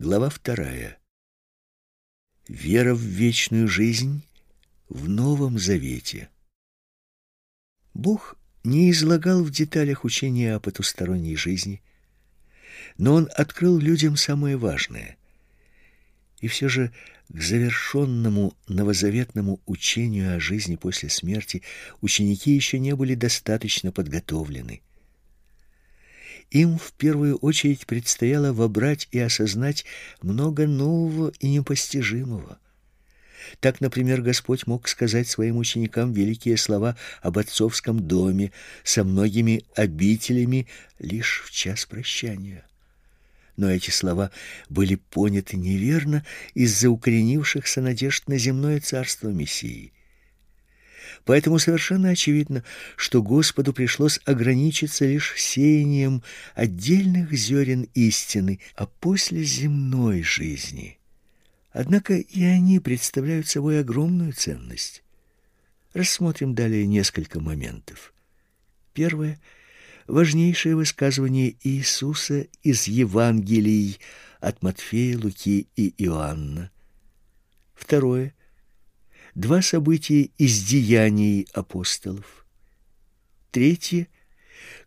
Глава вторая. Вера в вечную жизнь в Новом Завете. Бог не излагал в деталях учения о потусторонней жизни, но Он открыл людям самое важное. И все же к завершенному новозаветному учению о жизни после смерти ученики еще не были достаточно подготовлены. Им в первую очередь предстояло вобрать и осознать много нового и непостижимого. Так, например, Господь мог сказать своим ученикам великие слова об отцовском доме со многими обителями лишь в час прощания. Но эти слова были поняты неверно из-за укоренившихся надежд на земное царство Мессии. Поэтому совершенно очевидно, что Господу пришлось ограничиться лишь сеянием отдельных зерен истины, а после земной жизни. Однако и они представляют собой огромную ценность. Рассмотрим далее несколько моментов. Первое важнейшее высказывание Иисуса из Евангелий от Матфея, Луки и Иоанна. Второе два события из деяний апостолов. Третье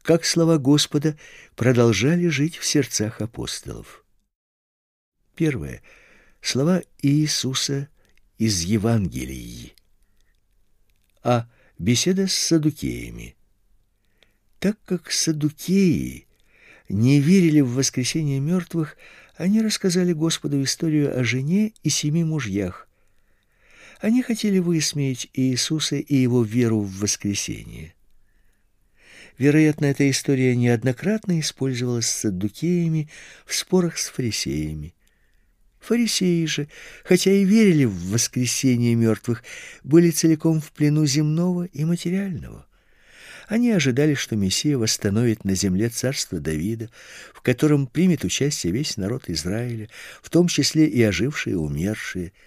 как слова Господа продолжали жить в сердцах апостолов. Первое слова Иисуса из Евангелий. А беседа с садукеями. Так как садукеи не верили в воскресение мертвых, они рассказали Господу историю о жене и семи мужьях, они хотели высмеять Иисуса и его веру в воскресение. Вероятно, эта история неоднократно использовалась саддукеями в спорах с фарисеями. Фарисеи же, хотя и верили в воскресение мертвых, были целиком в плену земного и материального. Они ожидали, что Мессия восстановит на земле царство Давида, в котором примет участие весь народ Израиля, в том числе и ожившие и умершие –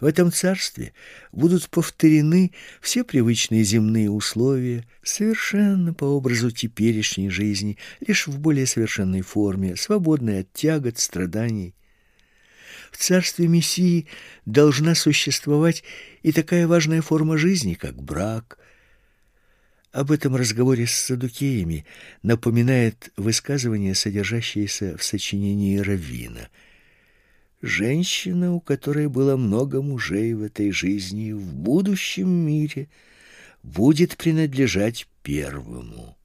в этом царстве будут повторены все привычные земные условия, совершенно по образу теперешней жизни, лишь в более совершенной форме, свободной от тягот, страданий. В царстве Мессии должна существовать и такая важная форма жизни, как брак. Об этом разговоре с садукеями напоминает высказывание, содержащееся в сочинении Раввина – Женщина, у которой было много мужей в этой жизни, в будущем мире будет принадлежать первому.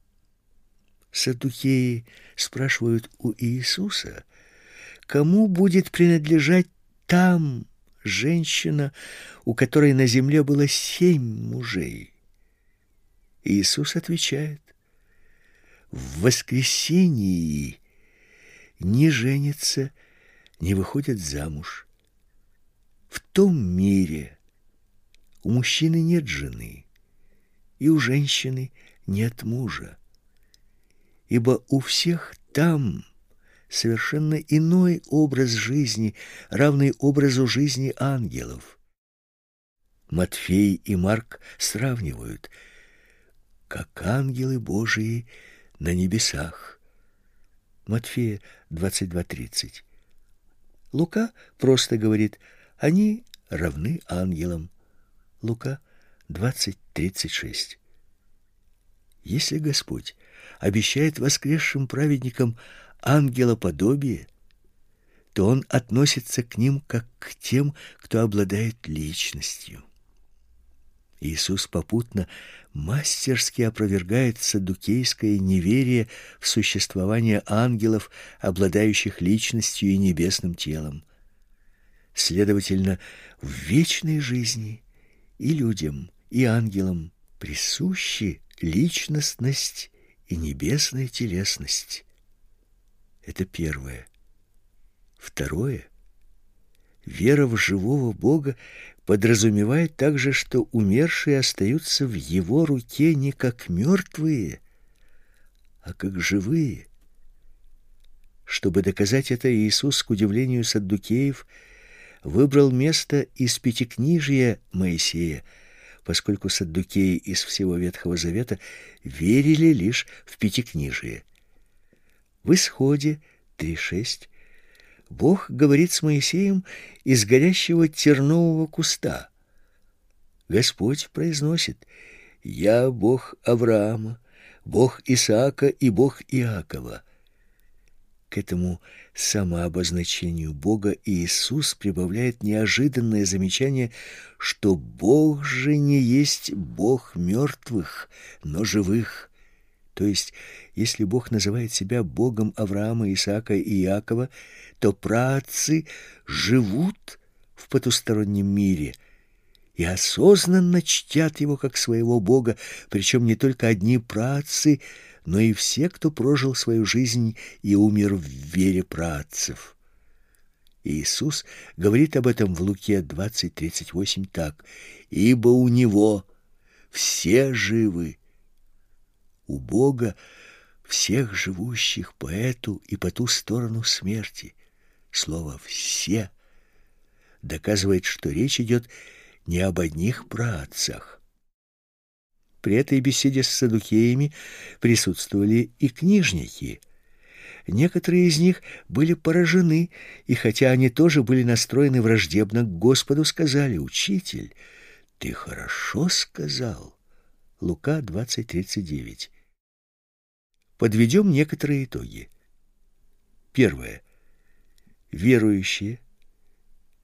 Садукеи спрашивают у Иисуса, кому будет принадлежать там женщина, у которой на земле было семь мужей. Иисус отвечает, в воскресении не женится не выходят замуж. В том мире у мужчины нет жены, и у женщины нет мужа, ибо у всех там совершенно иной образ жизни, равный образу жизни ангелов. Матфей и Марк сравнивают, как ангелы Божии на небесах. Матфея 22:30. Лука просто говорит, они равны ангелам. Лука 20:36. Если Господь обещает воскресшим праведникам ангелоподобие, то он относится к ним как к тем, кто обладает личностью. Иисус попутно мастерски опровергает саддукейское неверие в существование ангелов, обладающих личностью и небесным телом. Следовательно, в вечной жизни и людям, и ангелам присущи личностность и небесная телесность. Это первое. Второе. Вера в живого Бога подразумевает также, что умершие остаются в его руке не как мертвые, а как живые. Чтобы доказать это, Иисус, к удивлению саддукеев, выбрал место из Пятикнижия Моисея, поскольку саддукеи из всего Ветхого Завета верили лишь в Пятикнижие. В Исходе 3.6 Бог говорит с Моисеем из горящего тернового куста. Господь произносит «Я Бог Авраама, Бог Исаака и Бог Иакова». К этому самообозначению Бога Иисус прибавляет неожиданное замечание, что Бог же не есть Бог мертвых, но живых. То есть, если Бог называет себя Богом Авраама, Исаака и Иакова, то праотцы живут в потустороннем мире и осознанно чтят его как своего Бога, причем не только одни праотцы, но и все, кто прожил свою жизнь и умер в вере праотцев. Иисус говорит об этом в Луке 20:38 так: "Ибо у него все живы, у Бога всех живущих по эту и по ту сторону смерти. Слово «все» доказывает, что речь идет не об одних праотцах. При этой беседе с садукеями присутствовали и книжники. Некоторые из них были поражены, и хотя они тоже были настроены враждебно к Господу, сказали: "Учитель, ты хорошо сказал". Лука 20:39. Подведем некоторые итоги. Первое. Верующие,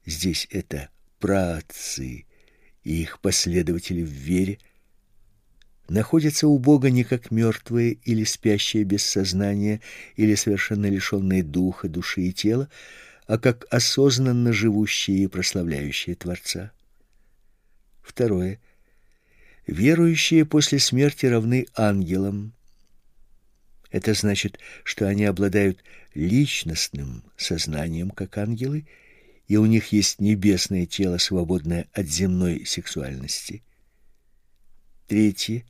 здесь это праотцы и их последователи в вере, находятся у Бога не как мертвые или спящие без сознания, или совершенно лишенные духа, души и тела, а как осознанно живущие и прославляющие Творца. Второе. Верующие после смерти равны ангелам, это значит, что они обладают личностным сознанием, как ангелы, и у них есть небесное тело, свободное от земной сексуальности. Третье.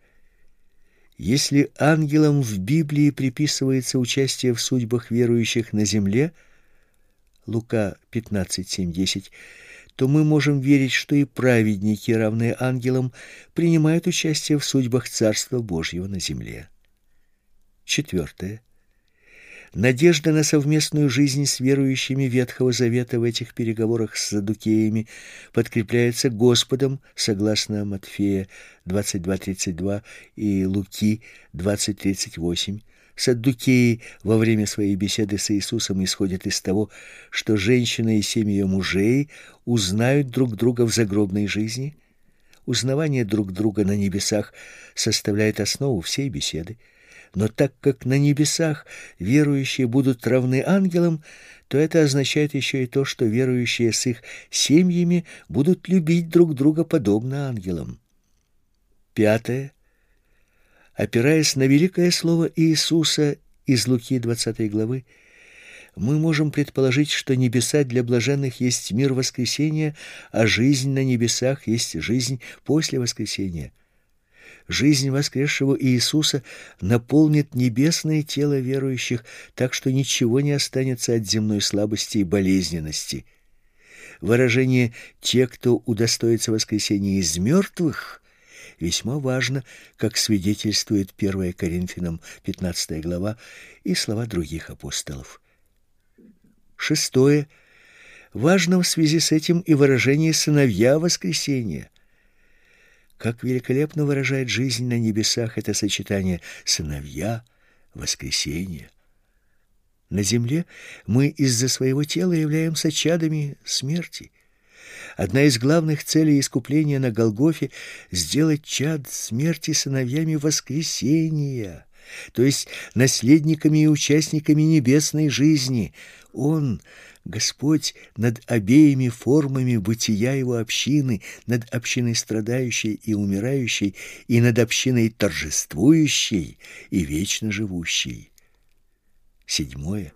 Если ангелам в Библии приписывается участие в судьбах верующих на земле, Лука 15:7-10, то мы можем верить, что и праведники, равные ангелам, принимают участие в судьбах Царства Божьего на земле. Четвертое. Надежда на совместную жизнь с верующими Ветхого Завета в этих переговорах с садукеями подкрепляется Господом, согласно Матфея 22:32 и Луки 20:38. Саддукеи во время своей беседы с Иисусом исходят из того, что женщина и семь ее мужей узнают друг друга в загробной жизни. Узнавание друг друга на небесах составляет основу всей беседы. Но так как на небесах верующие будут равны ангелам, то это означает еще и то, что верующие с их семьями будут любить друг друга подобно ангелам. Пятое. Опираясь на великое слово Иисуса из Луки 20 главы, мы можем предположить, что небеса для блаженных есть мир воскресения, а жизнь на небесах есть жизнь после воскресения. Жизнь воскресшего Иисуса наполнит небесное тело верующих, так что ничего не останется от земной слабости и болезненности. Выражение «те, кто удостоится воскресения из мертвых» весьма важно, как свидетельствует 1 Коринфянам 15 глава и слова других апостолов. Шестое. Важно в связи с этим и выражение «сыновья воскресения». Как великолепно выражает жизнь на небесах это сочетание сыновья, воскресения. На земле мы из-за своего тела являемся чадами смерти. Одна из главных целей искупления на Голгофе сделать чад смерти сыновьями воскресения, то есть наследниками и участниками небесной жизни. Он Господь над обеими формами бытия его общины, над общиной страдающей и умирающей, и над общиной торжествующей и вечно живущей. Седьмое.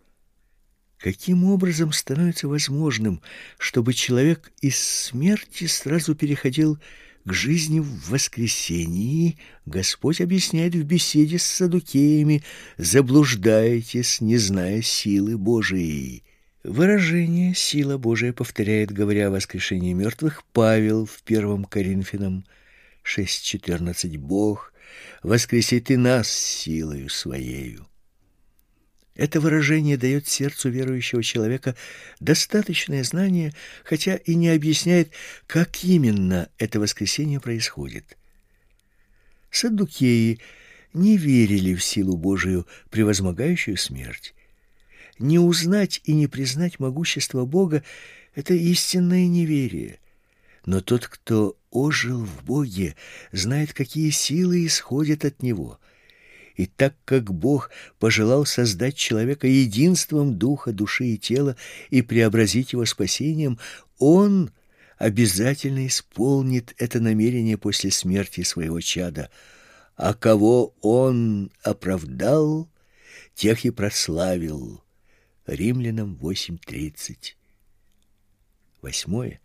Каким образом становится возможным, чтобы человек из смерти сразу переходил к жизни в воскресении, Господь объясняет в беседе с садукеями «Заблуждаетесь, не зная силы Божией». Выражение «сила Божия» повторяет, говоря о воскрешении мертвых, Павел в 1 Коринфянам 6.14 «Бог воскресит и нас силою Своею». Это выражение дает сердцу верующего человека достаточное знание, хотя и не объясняет, как именно это воскресение происходит. Саддукеи не верили в силу Божию, превозмогающую смерть. Не узнать и не признать могущество Бога — это истинное неверие. Но тот, кто ожил в Боге, знает, какие силы исходят от Него — и так как Бог пожелал создать человека единством духа, души и тела и преобразить его спасением, Он обязательно исполнит это намерение после смерти своего чада. А кого Он оправдал, тех и прославил. Римлянам 8.30. Восьмое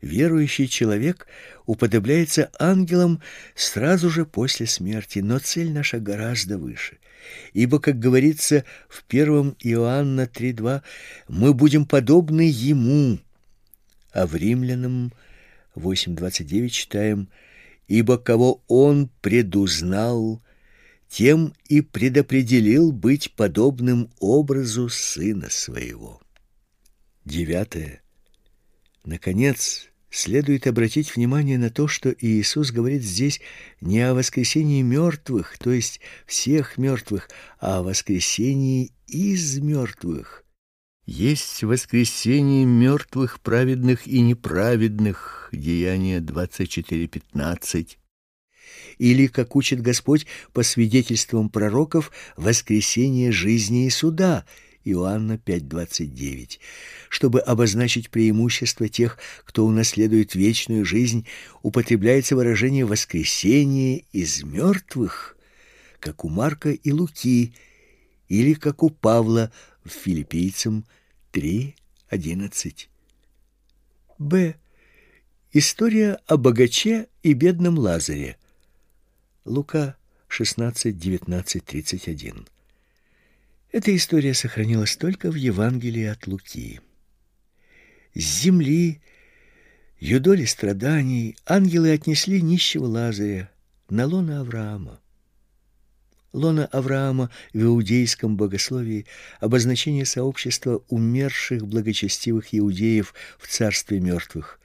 верующий человек уподобляется ангелам сразу же после смерти, но цель наша гораздо выше. Ибо, как говорится в 1 Иоанна 3.2, мы будем подобны Ему. А в Римлянам 8.29 читаем, «Ибо кого Он предузнал, тем и предопределил быть подобным образу Сына Своего». Девятое. Наконец, следует обратить внимание на то, что Иисус говорит здесь не о воскресении мертвых, то есть всех мертвых, а о воскресении из мертвых. Есть воскресение мертвых, праведных и неправедных, Деяние 24.15. Или, как учит Господь по свидетельствам пророков, воскресение жизни и суда – Иоанна 5:29. Чтобы обозначить преимущество тех, кто унаследует вечную жизнь, употребляется выражение воскресение из мертвых, как у Марка и Луки, или как у Павла в Филиппийцам 3:11. Б. История о богаче и бедном Лазаре. Лука 16:19-31. Эта история сохранилась только в Евангелии от Луки. С земли, юдоли страданий, ангелы отнесли нищего Лазаря на лоно Авраама. Лона Авраама в иудейском богословии обозначение сообщества умерших благочестивых иудеев в царстве мертвых.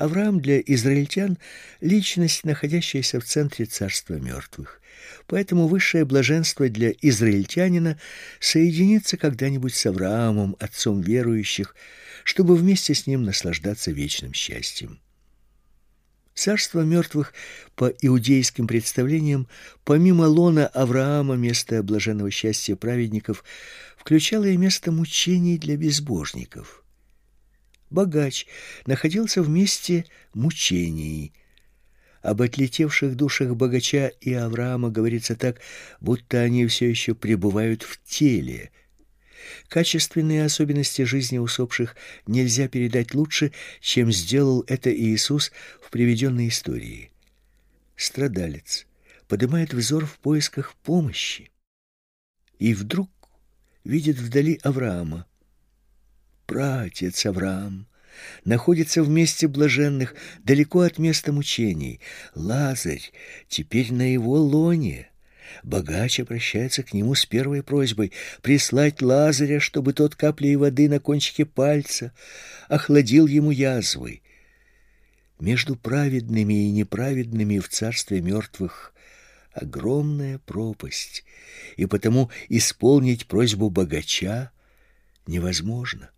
Авраам для израильтян личность, находящаяся в центре царства мертвых. Поэтому высшее блаженство для израильтянина соединиться когда-нибудь с Авраамом, отцом верующих, чтобы вместе с ним наслаждаться вечным счастьем. Царство мертвых по иудейским представлениям, помимо лона Авраама, место блаженного счастья праведников, включало и место мучений для безбожников. Богач находился в месте мучений, об отлетевших душах богача и Авраама говорится так, будто они все еще пребывают в теле. Качественные особенности жизни усопших нельзя передать лучше, чем сделал это Иисус в приведенной истории. Страдалец поднимает взор в поисках помощи и вдруг видит вдали Авраама. Пратец Авраам, находится в месте блаженных, далеко от места мучений. Лазарь теперь на его лоне. Богач обращается к нему с первой просьбой прислать Лазаря, чтобы тот каплей воды на кончике пальца охладил ему язвы. Между праведными и неправедными в царстве мертвых огромная пропасть, и потому исполнить просьбу богача невозможно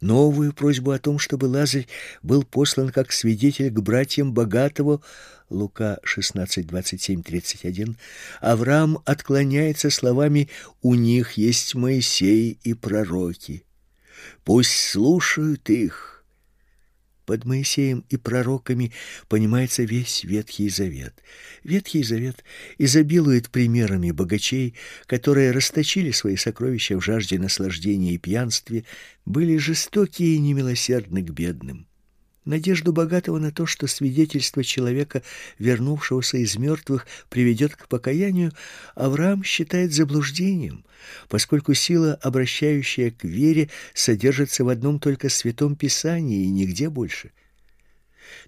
новую просьбу о том, чтобы Лазарь был послан как свидетель к братьям богатого, Лука 16:27-31, Авраам отклоняется словами: "У них есть Моисей и пророки. Пусть слушают их". Под Моисеем и пророками понимается весь Ветхий Завет. Ветхий Завет изобилует примерами богачей, которые расточили свои сокровища в жажде наслаждения и пьянстве, были жестоки и немилосердны к бедным. Надежду богатого на то, что свидетельство человека, вернувшегося из мертвых, приведет к покаянию, Авраам считает заблуждением, поскольку сила, обращающая к вере, содержится в одном только святом Писании и нигде больше.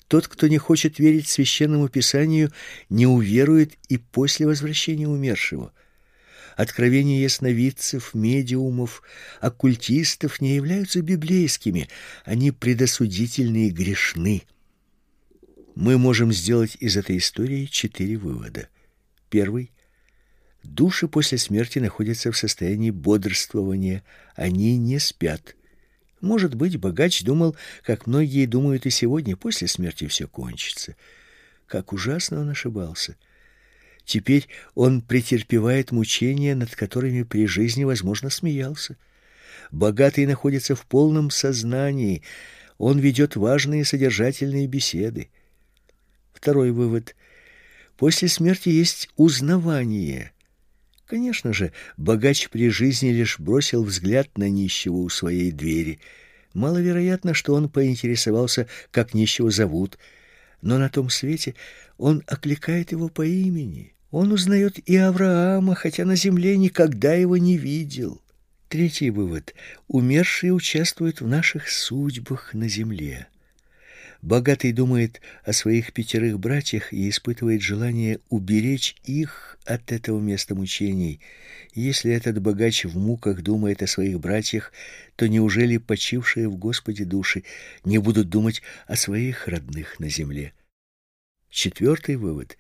Тот, кто не хочет верить священному Писанию, не уверует и после возвращения умершего. Откровения ясновидцев, медиумов, оккультистов не являются библейскими, они предосудительны и грешны. Мы можем сделать из этой истории четыре вывода. Первый Души после смерти находятся в состоянии бодрствования, они не спят. Может быть, богач думал, как многие думают и сегодня, после смерти все кончится. Как ужасно он ошибался. Теперь он претерпевает мучения, над которыми при жизни, возможно, смеялся. Богатый находится в полном сознании, он ведет важные содержательные беседы. Второй вывод. После смерти есть узнавание – Конечно же, богач при жизни лишь бросил взгляд на нищего у своей двери. Маловероятно, что он поинтересовался, как нищего зовут, но на том свете он окликает его по имени. Он узнает и Авраама, хотя на земле никогда его не видел. Третий вывод. Умершие участвуют в наших судьбах на земле. Богатый думает о своих пятерых братьях и испытывает желание уберечь их от этого места мучений. Если этот богач в муках думает о своих братьях, то неужели почившие в Господе души не будут думать о своих родных на земле? Четвертый вывод.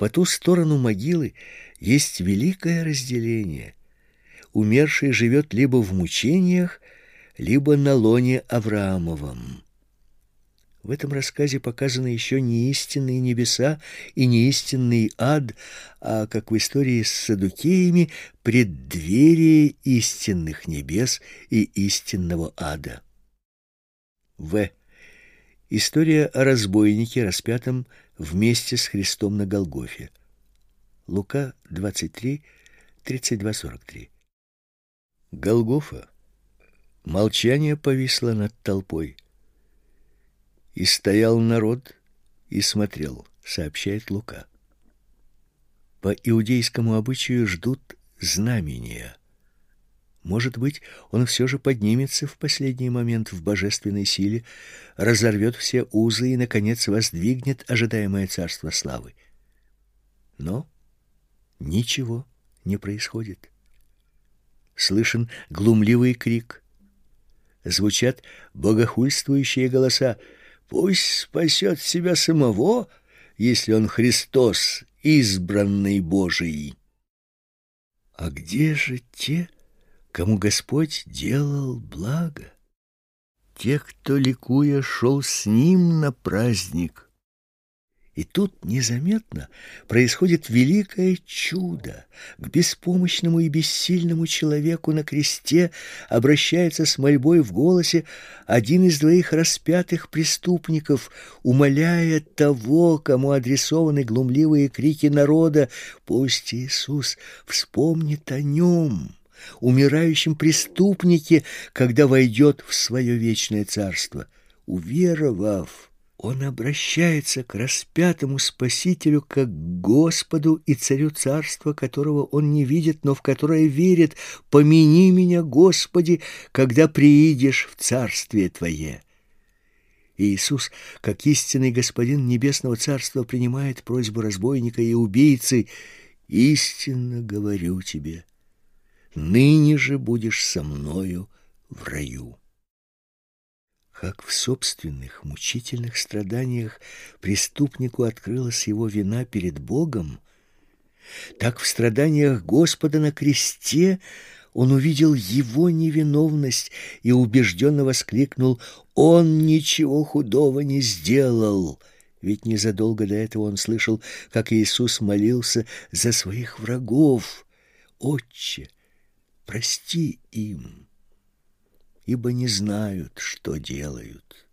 По ту сторону могилы есть великое разделение. Умерший живет либо в мучениях, либо на лоне Авраамовом. В этом рассказе показаны еще не истинные небеса и не истинный ад, а, как в истории с садукеями, преддверие истинных небес и истинного ада. В. История о разбойнике, распятом вместе с Христом на Голгофе. Лука 23, 32-43. Голгофа. Молчание повисло над толпой. И стоял народ и смотрел, сообщает Лука. По иудейскому обычаю ждут знамения. Может быть, он все же поднимется в последний момент в божественной силе, разорвет все узы и, наконец, воздвигнет ожидаемое царство славы. Но ничего не происходит. Слышен глумливый крик. Звучат богохульствующие голоса — Пусть спасет себя самого, если он Христос, избранный Божий. А где же те, кому Господь делал благо? Те, кто, ликуя, шел с Ним на праздник — и тут незаметно происходит великое чудо. К беспомощному и бессильному человеку на кресте обращается с мольбой в голосе один из двоих распятых преступников, умоляя того, кому адресованы глумливые крики народа, «Пусть Иисус вспомнит о нем» умирающем преступнике, когда войдет в свое вечное царство. Уверовав, он обращается к распятому Спасителю как к Господу и Царю Царства, которого он не видит, но в которое верит. «Помяни меня, Господи, когда приидешь в Царствие Твое». Иисус, как истинный Господин Небесного Царства, принимает просьбу разбойника и убийцы. «Истинно говорю тебе, ныне же будешь со мною в раю» как в собственных мучительных страданиях преступнику открылась его вина перед Богом, так в страданиях Господа на кресте он увидел его невиновность и убежденно воскликнул «Он ничего худого не сделал!» Ведь незадолго до этого он слышал, как Иисус молился за своих врагов. «Отче, прости им!» ибо не знают, что делают.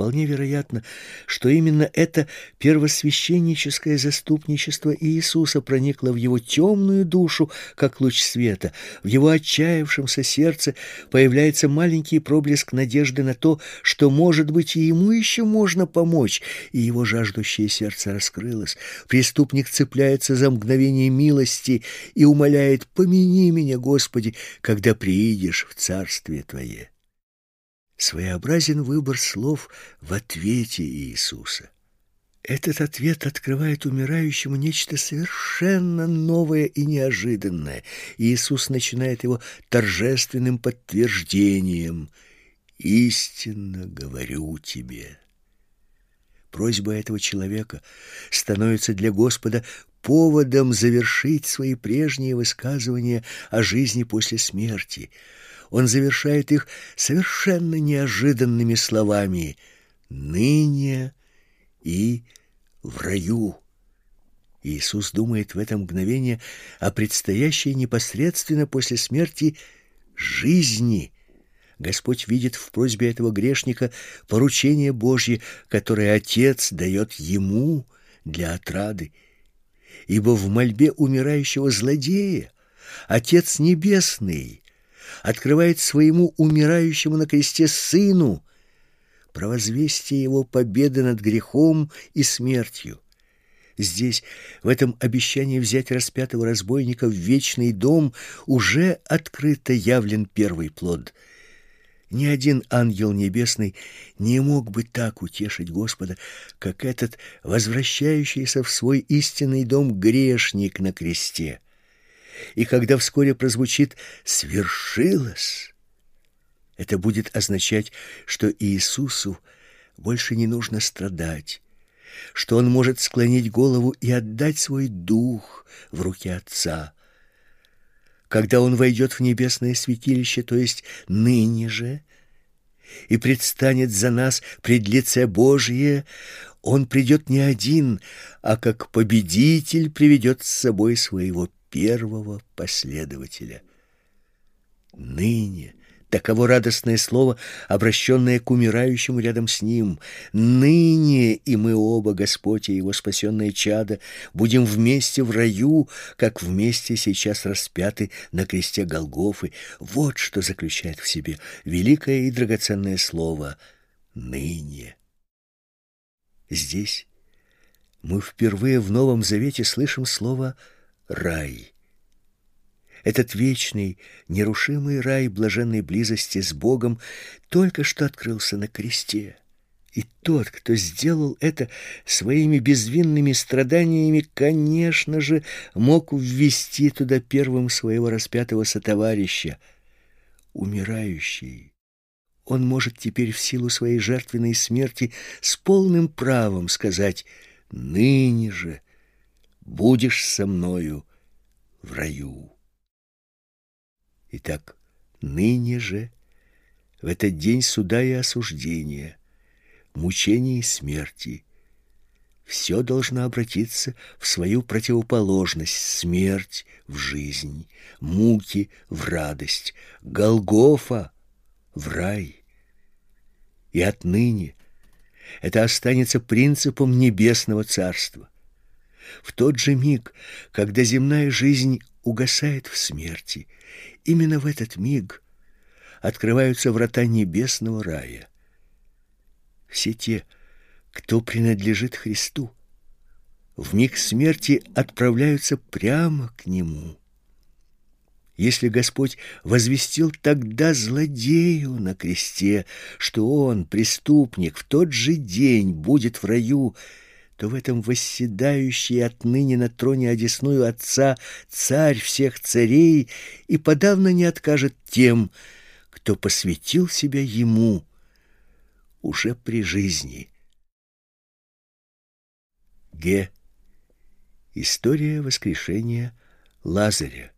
Вполне вероятно, что именно это первосвященническое заступничество Иисуса проникло в его темную душу, как луч света. В его отчаявшемся сердце появляется маленький проблеск надежды на то, что, может быть, и ему еще можно помочь, и его жаждущее сердце раскрылось. Преступник цепляется за мгновение милости и умоляет «Помяни меня, Господи, когда приидешь в Царствие Твое». Своеобразен выбор слов в ответе Иисуса. Этот ответ открывает умирающему нечто совершенно новое и неожиданное. Иисус начинает его торжественным подтверждением. «Истинно говорю тебе». Просьба этого человека становится для Господа поводом завершить свои прежние высказывания о жизни после смерти. Он завершает их совершенно неожиданными словами «ныне и в раю». Иисус думает в это мгновение о предстоящей непосредственно после смерти жизни. Господь видит в просьбе этого грешника поручение Божье, которое Отец дает ему для отрады ибо в мольбе умирающего злодея Отец Небесный открывает своему умирающему на кресте Сыну провозвестие его победы над грехом и смертью. Здесь, в этом обещании взять распятого разбойника в вечный дом, уже открыто явлен первый плод — ни один ангел небесный не мог бы так утешить Господа, как этот возвращающийся в свой истинный дом грешник на кресте. И когда вскоре прозвучит «свершилось», это будет означать, что Иисусу больше не нужно страдать, что Он может склонить голову и отдать свой дух в руки Отца, когда он войдет в небесное святилище, то есть ныне же, и предстанет за нас пред лице Божье, он придет не один, а как победитель приведет с собой своего первого последователя. Ныне Таково радостное слово, обращенное к умирающему рядом с ним. Ныне и мы оба, Господь и его спасенное чадо, будем вместе в раю, как вместе сейчас распяты на кресте Голгофы. Вот что заключает в себе великое и драгоценное слово «ныне». Здесь мы впервые в Новом Завете слышим слово «рай». Этот вечный, нерушимый рай блаженной близости с Богом только что открылся на кресте. И тот, кто сделал это своими безвинными страданиями, конечно же, мог ввести туда первым своего распятого сотоварища, умирающий. Он может теперь в силу своей жертвенной смерти с полным правом сказать «Ныне же будешь со мною в раю». Итак, ныне же, в этот день суда и осуждения, мучений и смерти, все должно обратиться в свою противоположность, смерть в жизнь, муки в радость, Голгофа в рай. И отныне это останется принципом небесного царства. В тот же миг, когда земная жизнь угасает в смерти, именно в этот миг открываются врата небесного рая. Все те, кто принадлежит Христу, в миг смерти отправляются прямо к Нему. Если Господь возвестил тогда злодею на кресте, что он, преступник, в тот же день будет в раю, то в этом восседающий отныне на троне одесную Отца царь всех царей и подавно не откажет тем, кто посвятил себя Ему уже при жизни. Г. История воскрешения Лазаря.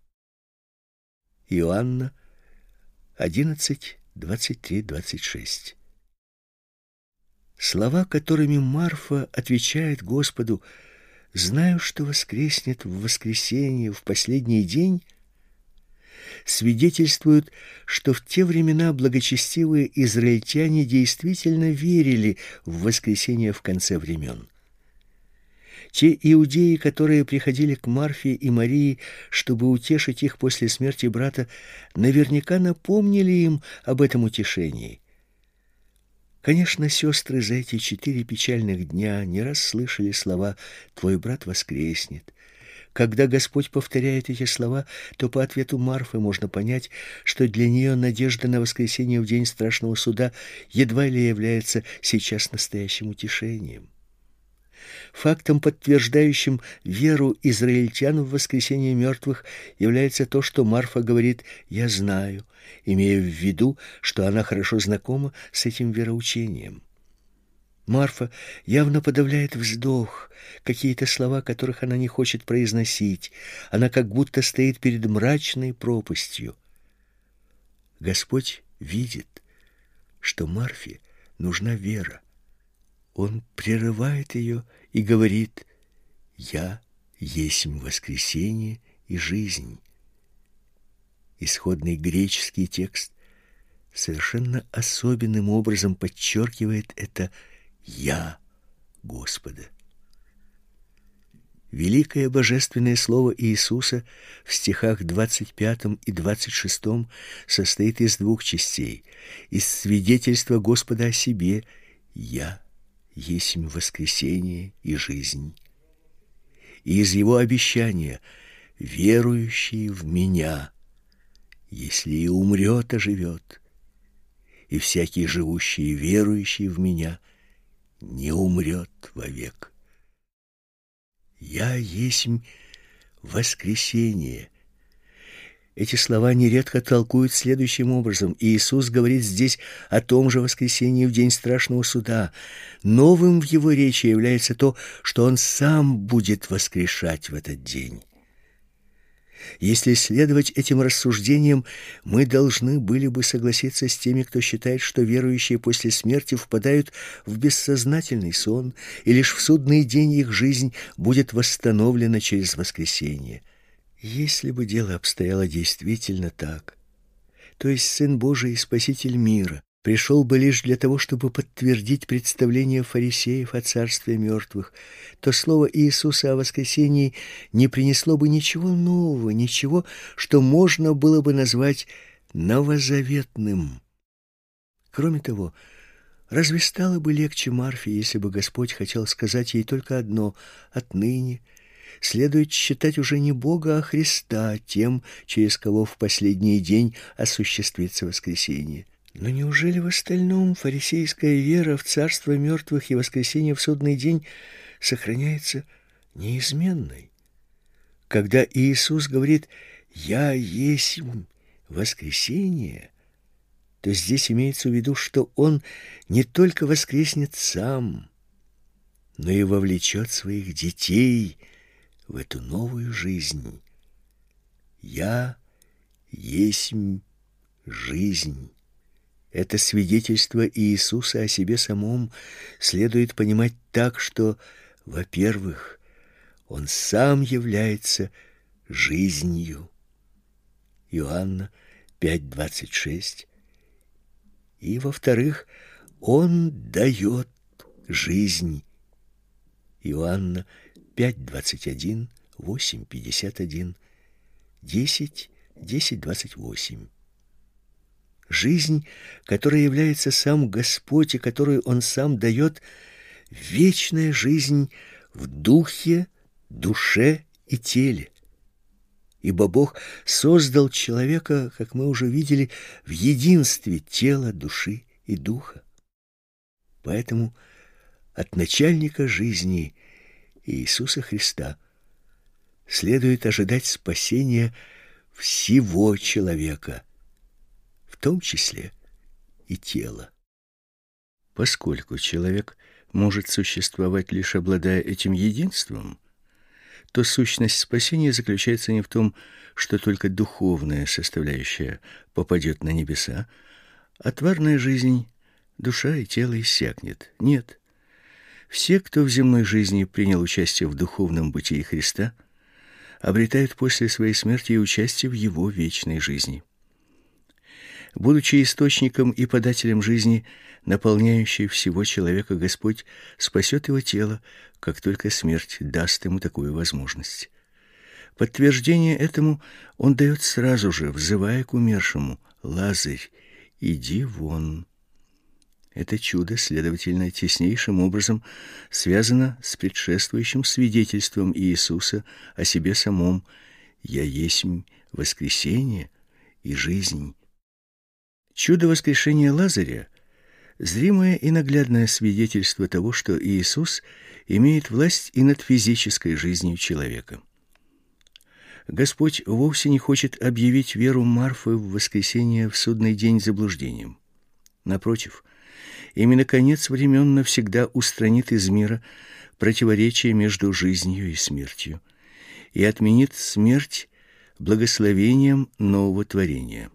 Иоанна 11, 23, 26. Слова, которыми Марфа отвечает Господу «Знаю, что воскреснет в воскресенье, в последний день», свидетельствуют, что в те времена благочестивые израильтяне действительно верили в воскресение в конце времен. Те иудеи, которые приходили к Марфе и Марии, чтобы утешить их после смерти брата, наверняка напомнили им об этом утешении. Конечно, сестры за эти четыре печальных дня не раз слышали слова «Твой брат воскреснет». Когда Господь повторяет эти слова, то по ответу Марфы можно понять, что для нее надежда на воскресение в день страшного суда едва ли является сейчас настоящим утешением. Фактом, подтверждающим веру израильтян в воскресение мертвых, является то, что Марфа говорит «я знаю», имея в виду, что она хорошо знакома с этим вероучением. Марфа явно подавляет вздох, какие-то слова, которых она не хочет произносить. Она как будто стоит перед мрачной пропастью. Господь видит, что Марфе нужна вера. Он прерывает ее и говорит «Я есть воскресение и жизнь». Исходный греческий текст совершенно особенным образом подчеркивает это «Я Господа». Великое божественное слово Иисуса в стихах 25 и 26 состоит из двух частей: из свидетельства Господа о себе "Я есть воскресение и жизнь", и из его обещания "Верующий в меня, если и умрет, оживет, и всякий живущий и верующий в меня не умрет вовек". «Я есть воскресение». Эти слова нередко толкуют следующим образом. Иисус говорит здесь о том же воскресении в день страшного суда. Новым в его речи является то, что он сам будет воскрешать в этот день. Если следовать этим рассуждениям, мы должны были бы согласиться с теми, кто считает, что верующие после смерти впадают в бессознательный сон, и лишь в судный день их жизнь будет восстановлена через воскресение. Если бы дело обстояло действительно так, то есть Сын Божий и Спаситель мира пришел бы лишь для того, чтобы подтвердить представление фарисеев о царстве мертвых, то слово Иисуса о воскресении не принесло бы ничего нового, ничего, что можно было бы назвать новозаветным. Кроме того, разве стало бы легче Марфе, если бы Господь хотел сказать ей только одно «отныне» следует считать уже не Бога, а Христа тем, через кого в последний день осуществится воскресение. Но неужели в остальном фарисейская вера в царство мертвых и воскресение в судный день сохраняется неизменной? Когда Иисус говорит «Я есть воскресение», то здесь имеется в виду, что Он не только воскреснет сам, но и вовлечет своих детей в эту новую жизнь. «Я есть жизнь». Это свидетельство Иисуса о себе самом следует понимать так, что, во-первых, он сам является жизнью. Иоанна 5:26. И во-вторых, он дает жизнь. Иоанна 5:21, 8:51, 10 10:28 жизнь, которая является сам Господь и которую Он сам дает, вечная жизнь в духе, душе и теле. Ибо Бог создал человека, как мы уже видели, в единстве тела, души и духа. Поэтому от начальника жизни Иисуса Христа следует ожидать спасения всего человека – том числе и тело. Поскольку человек может существовать лишь обладая этим единством, то сущность спасения заключается не в том, что только духовная составляющая попадет на небеса, а тварная жизнь, душа и тело иссякнет. Нет. Все, кто в земной жизни принял участие в духовном бытии Христа, обретают после своей смерти участие в его вечной жизни будучи источником и подателем жизни, наполняющей всего человека, Господь спасет его тело, как только смерть даст ему такую возможность. Подтверждение этому он дает сразу же, взывая к умершему: "Лазарь, иди вон". Это чудо, следовательно, теснейшим образом связано с предшествующим свидетельством Иисуса о себе самом: "Я есть воскресение и жизнь". Чудо воскрешения Лазаря зримое и наглядное свидетельство того, что Иисус имеет власть и над физической жизнью человека. Господь вовсе не хочет объявить веру Марфы в воскресение в судный день заблуждением. Напротив, именно конец времен навсегда устранит из мира противоречие между жизнью и смертью и отменит смерть благословением нового творения.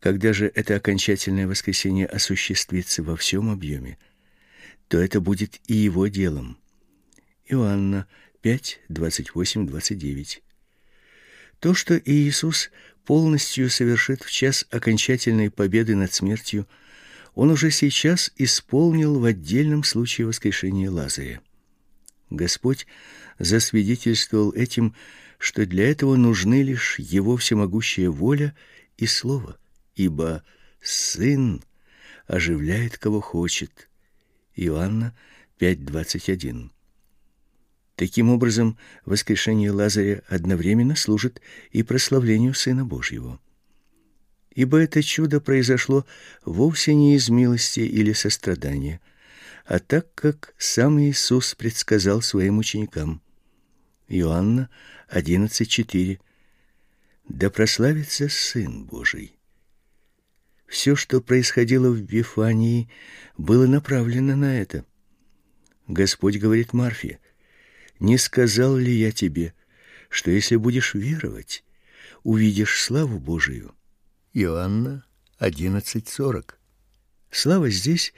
Когда же это окончательное воскресение осуществится во всем объеме, то это будет и его делом. Иоанна 5, 28, 29. То, что Иисус полностью совершит в час окончательной победы над смертью, он уже сейчас исполнил в отдельном случае воскрешения Лазаря. Господь засвидетельствовал этим, что для этого нужны лишь его всемогущая воля и слово, ибо сын оживляет кого хочет. Иоанна 5:21. Таким образом, воскрешение Лазаря одновременно служит и прославлению Сына Божьего. Ибо это чудо произошло вовсе не из милости или сострадания, а так, как сам Иисус предсказал своим ученикам. Иоанна 11:4. Да прославится Сын Божий. Все, что происходило в Вифании, было направлено на это. Господь говорит Марфе: "Не сказал ли я тебе, что если будешь веровать, увидишь славу Божию?" Иоанна 11:40. Слава здесь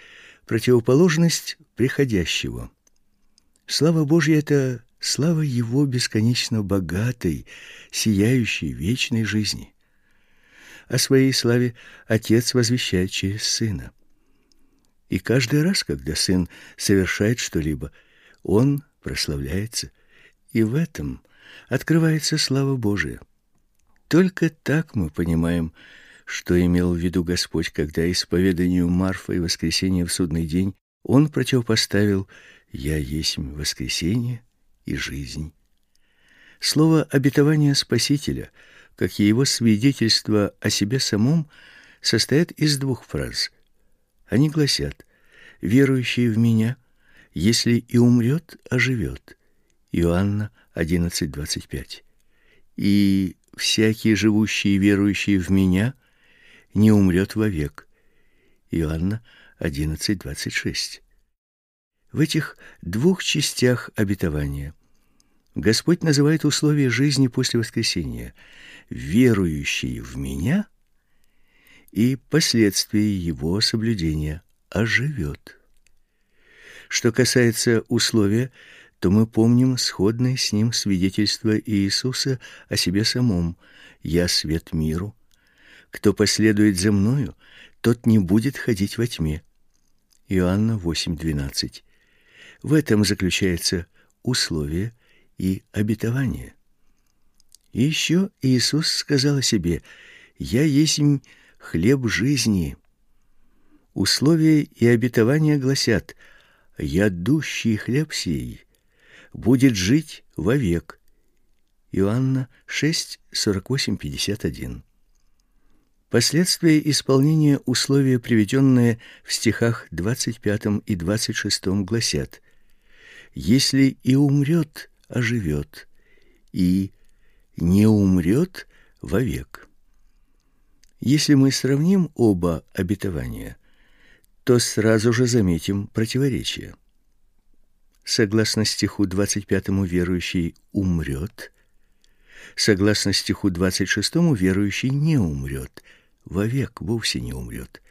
противоположность приходящего. Слава Божья это слава его бесконечно богатой, сияющей вечной жизни. О своей славе Отец возвещает через Сына. И каждый раз, когда Сын совершает что-либо, Он прославляется, и в этом открывается слава Божия. Только так мы понимаем, что имел в виду Господь, когда исповеданию Марфа и воскресения в судный день Он противопоставил «Я есть воскресение и жизнь». Слово обетование Спасителя — как и его свидетельство о себе самом, состоят из двух фраз. Они гласят: верующий в меня, если и умрет, оживет. Иоанна 11:25. И всякий живущий и верующий в меня не умрет вовек. Иоанна 11:26. В этих двух частях обетования Господь называет условия жизни после воскресения – верующий в меня и последствия его соблюдения оживет. Что касается условия, то мы помним сходное с ним свидетельство Иисуса о себе самом: "Я свет миру. Кто последует за мною, тот не будет ходить во тьме". Иоанна 8:12. В этом заключается условие и обетование. И еще Иисус сказал о себе: "Я есть хлеб жизни". Условия и обетования гласят: "Ядущий хлеб сей будет жить вовек". Иоанна 6, 48, 51. Последствия исполнения условия, приведенные в стихах 25 и 26, гласят: "Если и умрет, оживет, и не умрет вовек. Если мы сравним оба обетования, то сразу же заметим противоречие. Согласно стиху 25 верующий умрет, согласно стиху 26 верующий не умрет, вовек вовсе не умрет.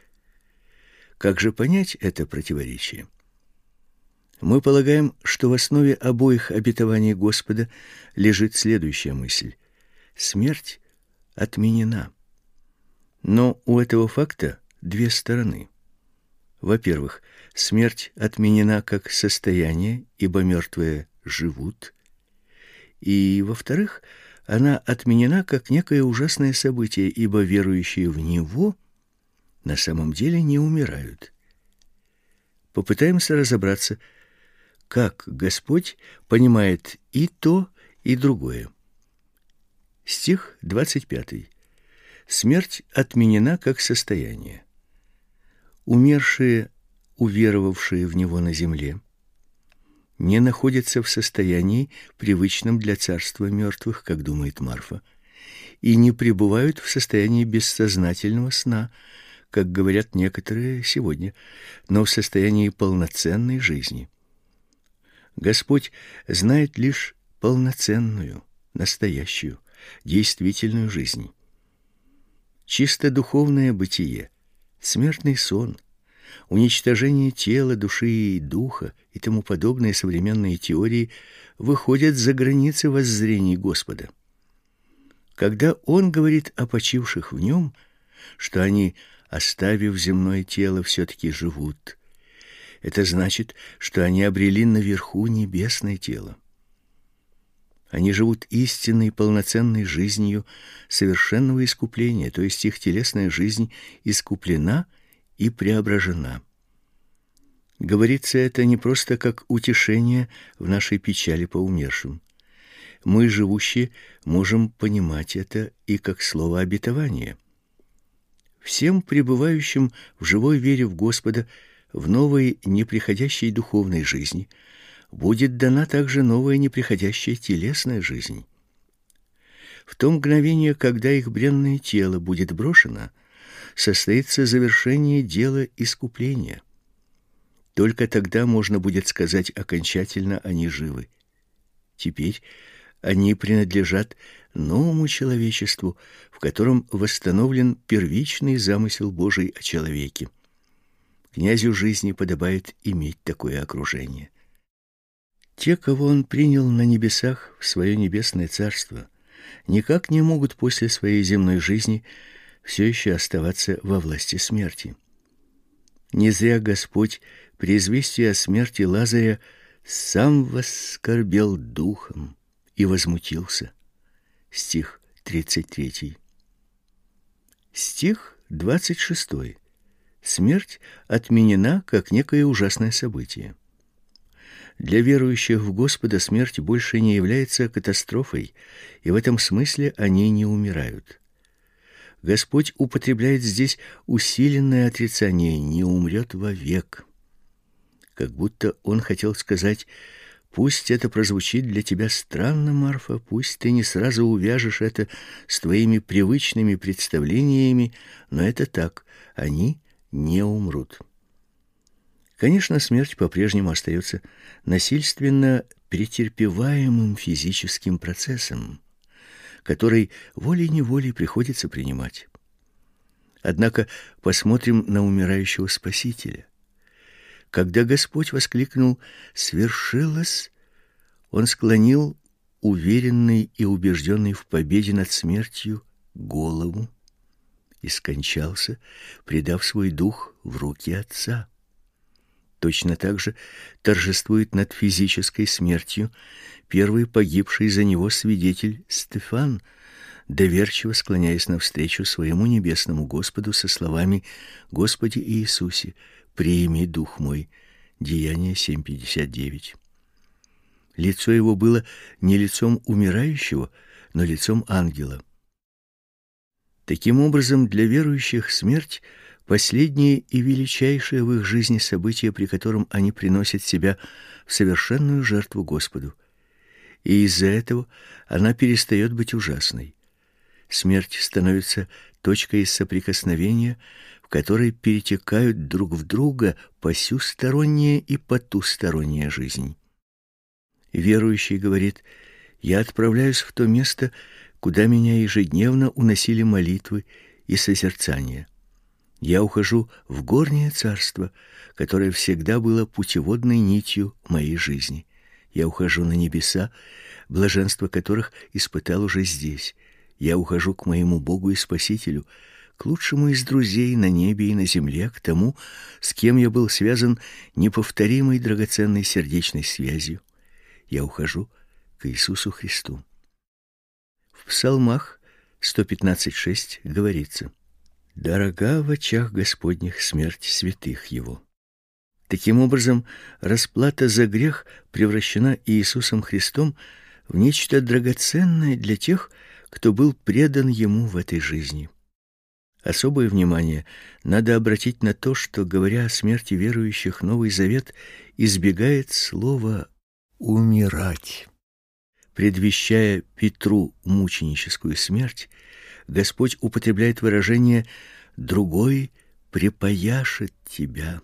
Как же понять это противоречие? Мы полагаем, что в основе обоих обетований Господа лежит следующая мысль: смерть отменена. Но у этого факта две стороны. Во-первых, смерть отменена как состояние, ибо мертвые живут. И во-вторых, она отменена как некое ужасное событие, ибо верующие в него на самом деле не умирают. Попытаемся разобраться, как Господь понимает и то, и другое. Стих 25. Смерть отменена как состояние. Умершие, уверовавшие в него на земле, не находятся в состоянии привычном для царства мертвых, как думает Марфа, и не пребывают в состоянии бессознательного сна, как говорят некоторые сегодня, но в состоянии полноценной жизни. Господь знает лишь полноценную, настоящую, действительную жизнь. Чисто духовное бытие, смертный сон, уничтожение тела, души и духа и тому подобные современные теории выходят за границы воззрений Господа. Когда он говорит о почивших в нем, что они, оставив земное тело, все таки живут, это значит, что они обрели наверху небесное тело. Они живут истинной полноценной жизнью совершенного искупления, то есть их телесная жизнь искуплена и преображена. Говорится это не просто как утешение в нашей печали по умершим. Мы, живущие, можем понимать это и как слово обетования. Всем пребывающим в живой вере в Господа, в новой неприходящей духовной жизни, будет дана также новая неприходящая телесная жизнь. В то мгновение, когда их бренное тело будет брошено, состоится завершение дела искупления. Только тогда можно будет сказать окончательно они живы. Теперь они принадлежат новому человечеству, в котором восстановлен первичный замысел Божий о человеке. Князю жизни подобает иметь такое окружение. Те, кого он принял на небесах в свое небесное царство, никак не могут после своей земной жизни все еще оставаться во власти смерти. Не зря Господь при известии о смерти Лазаря сам воскорбел духом и возмутился. Стих 33. Стих 26. Смерть отменена как некое ужасное событие. Для верующих в Господа смерть больше не является катастрофой, и в этом смысле они не умирают. Господь употребляет здесь усиленное отрицание «не умрет вовек». Как будто он хотел сказать Пусть это прозвучит для тебя странно, Марфа, пусть ты не сразу увяжешь это с твоими привычными представлениями, но это так, они не умрут. Конечно, смерть по-прежнему остается насильственно претерпеваемым физическим процессом который волей-неволей приходится принимать. Однако посмотрим на умирающего Спасителя. Когда Господь воскликнул «Свершилось!», Он склонил уверенный и убежденный в победе над смертью голову и скончался, предав свой дух в руки Отца. Точно так же торжествует над физической смертью первый погибший за него свидетель Стефан, доверчиво склоняясь навстречу своему небесному Господу со словами: "Господи Иисусе, прими дух мой". Деяние 7:59. Лицо его было не лицом умирающего, но лицом ангела. Таким образом, для верующих смерть последнее и величайшее в их жизни событие, при котором они приносят себя в совершенную жертву Господу. И из-за этого она перестает быть ужасной. Смерть становится точкой соприкосновения, в которой перетекают друг в друга посюсторонняя и потусторонняя жизнь. Верующий говорит: "Я отправляюсь в то место, куда меня ежедневно уносили молитвы и созерцания. Я ухожу в горнее царство, которое всегда было путеводной нитью моей жизни. Я ухожу на небеса, блаженство которых испытал уже здесь. Я ухожу к моему Богу и Спасителю, к лучшему из друзей на небе и на земле, к тому, с кем я был связан неповторимой драгоценной сердечной связью. Я ухожу к Иисусу Христу. В Псалмах 115:6 говорится: Дорога в очах Господних смерть святых его. Таким образом, расплата за грех превращена Иисусом Христом в нечто драгоценное для тех, кто был предан ему в этой жизни. Особое внимание надо обратить на то, что, говоря о смерти верующих, Новый Завет избегает слова «умирать». Предвещая Петру мученическую смерть, Господь употребляет выражение «другой припаяшет тебя».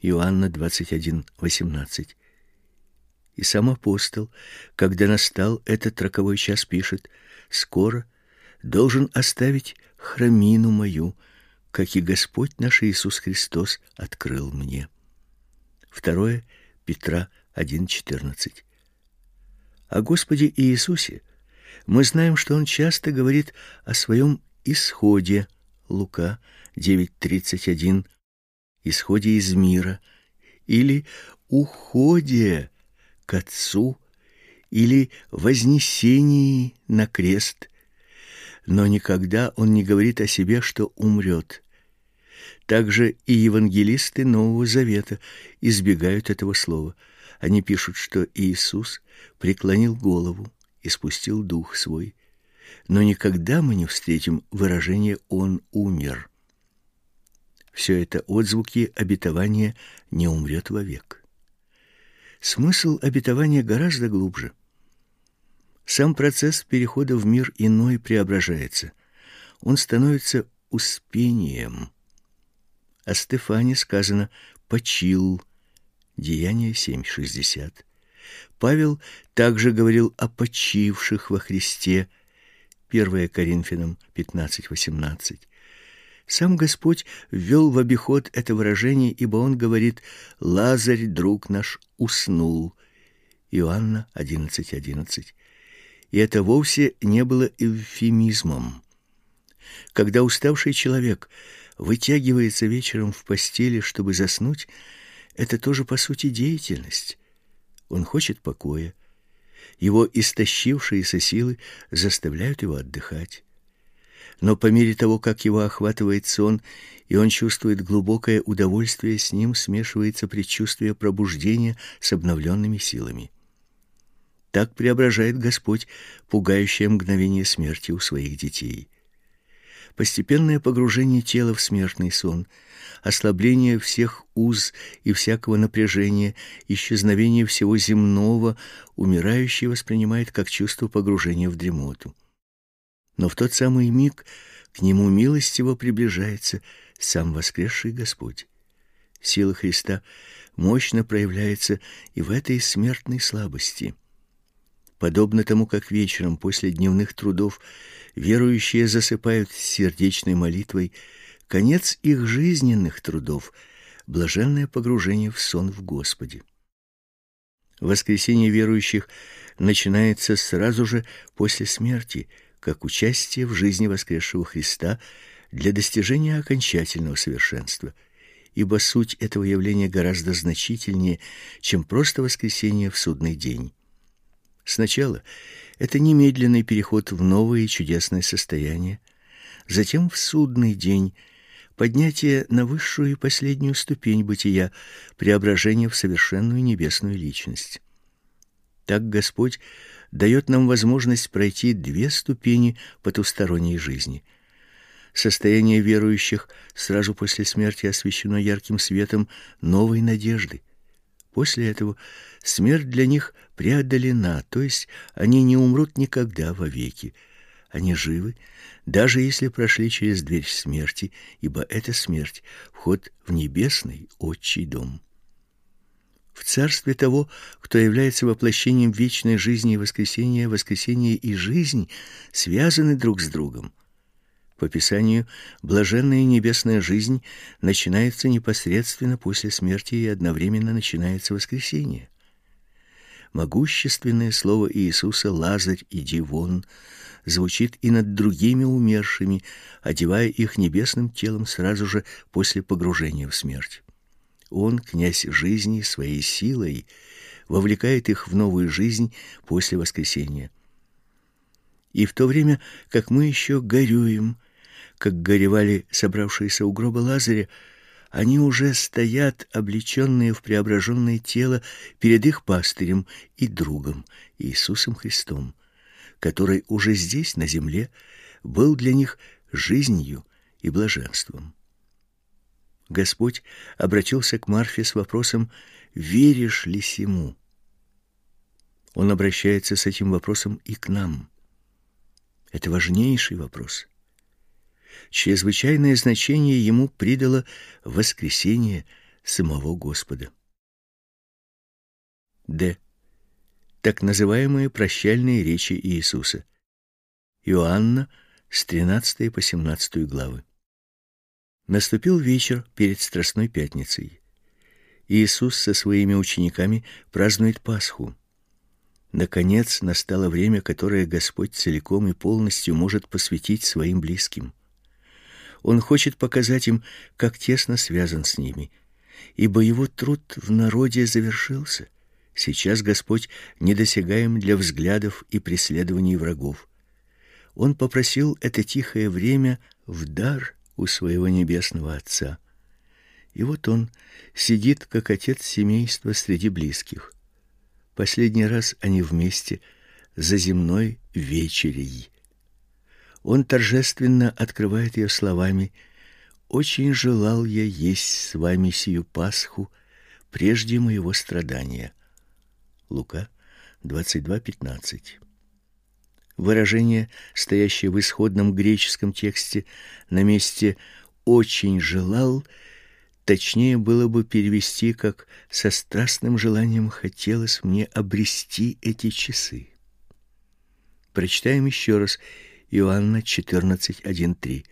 Иоанна 21:18. И сам апостол, когда настал этот роковой час, пишет: "Скоро должен оставить храмину мою, как и Господь наш Иисус Христос открыл мне". Второе Петра 1:14. О Господе Иисусе мы знаем, что он часто говорит о своем исходе. Лука 9:31 исходе из мира или уходе к Отцу или вознесении на крест, но никогда он не говорит о себе, что умрет. Также и евангелисты Нового Завета избегают этого слова. Они пишут, что Иисус преклонил голову и спустил дух свой. Но никогда мы не встретим выражение он умер. Все это отзвуки обетования не умрет вовек. Смысл обетования гораздо глубже. Сам процесс перехода в мир иной преображается. Он становится успением. О Стефане сказано «почил». Деяние 7.60. Павел также говорил о почивших во Христе. 1 Коринфянам 15.18. Сам Господь ввел в обиход это выражение, ибо он говорит: "Лазарь, друг наш, уснул". Иоанна 11:11. 11. И это вовсе не было эвфемизмом. Когда уставший человек вытягивается вечером в постели, чтобы заснуть, это тоже по сути деятельность. Он хочет покоя. Его истощившиеся силы заставляют его отдыхать но по мере того, как его охватывает сон, и он чувствует глубокое удовольствие, с ним смешивается предчувствие пробуждения с обновленными силами. Так преображает Господь пугающее мгновение смерти у своих детей. Постепенное погружение тела в смертный сон, ослабление всех уз и всякого напряжения, исчезновение всего земного, умирающий воспринимает как чувство погружения в дремоту но в тот самый миг к нему милостиво приближается сам воскресший Господь. Сила Христа мощно проявляется и в этой смертной слабости. Подобно тому, как вечером после дневных трудов верующие засыпают сердечной молитвой, конец их жизненных трудов блаженное погружение в сон в Господе. Воскресение верующих начинается сразу же после смерти – как участие в жизни воскресшего Христа для достижения окончательного совершенства, ибо суть этого явления гораздо значительнее, чем просто воскресение в судный день. Сначала это немедленный переход в новое чудесное состояние, затем в судный день поднятие на высшую и последнюю ступень бытия, преображение в совершенную небесную личность. Так Господь дает нам возможность пройти две ступени потусторонней жизни. Состояние верующих сразу после смерти освещено ярким светом новой надежды. После этого смерть для них преодолена, то есть они не умрут никогда вовеки. Они живы, даже если прошли через дверь смерти, ибо эта смерть вход в небесный отчий дом в царстве того, кто является воплощением вечной жизни и воскресения, воскресение и жизнь связаны друг с другом. По Писанию, блаженная небесная жизнь начинается непосредственно после смерти и одновременно начинается воскресение. Могущественное слово Иисуса «Лазарь, иди вон» звучит и над другими умершими, одевая их небесным телом сразу же после погружения в смерть. Он, князь жизни, своей силой вовлекает их в новую жизнь после воскресения. И в то время, как мы еще горюем, как горевали собравшиеся у гроба Лазаря, они уже стоят, облеченные в преображенное тело, перед их пастырем и другом, Иисусом Христом, который уже здесь, на земле, был для них жизнью и блаженством. Господь обратился к Марфе с вопросом: "Веришь ли сему?" Он обращается с этим вопросом и к нам. Это важнейший вопрос. Чрезвычайное значение ему придало воскресение самого Господа. Д. Так называемые прощальные речи Иисуса. Иоанна с 13 по 17 главы. Наступил вечер перед Страстной пятницей. Иисус со своими учениками празднует Пасху. Наконец настало время, которое Господь целиком и полностью может посвятить своим близким. Он хочет показать им, как тесно связан с ними, ибо его труд в народе завершился. Сейчас Господь недосягаем для взглядов и преследований врагов. Он попросил это тихое время в дар у своего небесного Отца. И вот он сидит как отец семейства среди близких. Последний раз они вместе за земной вечерей. Он торжественно открывает ее словами: "Очень желал я есть с вами сию Пасху прежде моего страдания". Лука 22:15. Выражение, стоящее в исходном греческом тексте на месте очень желал, точнее было бы перевести как со страстным желанием хотелось мне обрести эти часы. Прочитаем еще раз Иоанна 14:1-3.